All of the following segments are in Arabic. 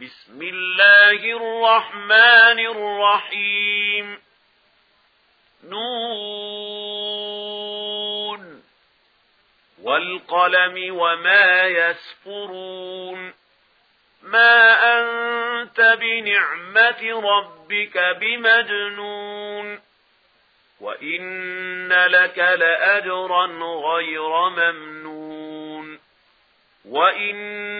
بسم الله الرحمن الرحيم. نون. والقلم وما يسفرون ما أنت بنعمة ربك بمجنون. وإن لك لأجرا غير ممنون. وإن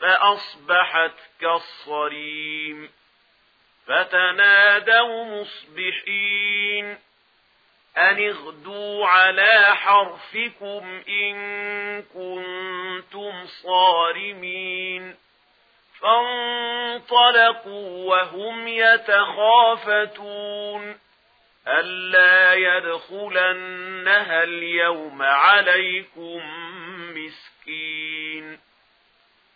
فأصبحت كالصريم فتنادوا مصبحين أن اغدوا على حرفكم إن كنتم صارمين فانطلقوا وهم يتخافتون ألا يدخلنها اليوم عليكم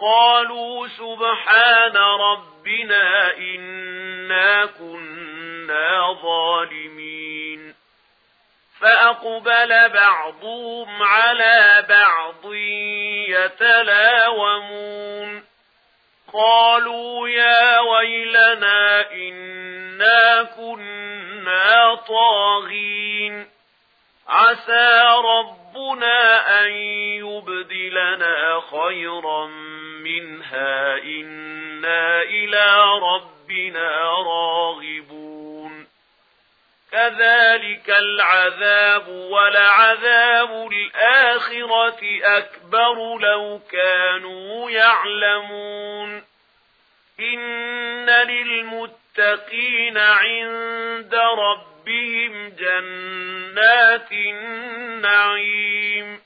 قالوا سبحان ربنا إنا كنا ظالمين. فأقبل بعضهم على بعض يتلاومون. قالوا يا ويلنا إنا كنا طاغين. عسى ربنا أن يبدلنا خيرا منها إنا إلى ربنا راغبون. كذلك العذاب ولعذاب الآخرة أكبر لو كانوا يعلمون. إن للمتقين عند ربهم جنات النعيم.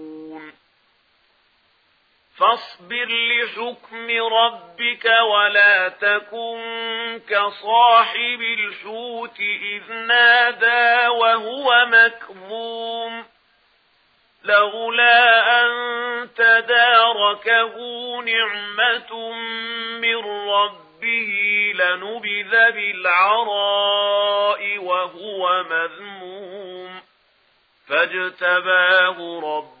فاصبر لحكم ربك ولا تكن كصاحب الحوت إذ نادى وهو مكموم لولا أن تداركه نعمة من ربه لنبذ بالعراء وهو مذموم. فاجتباه ربه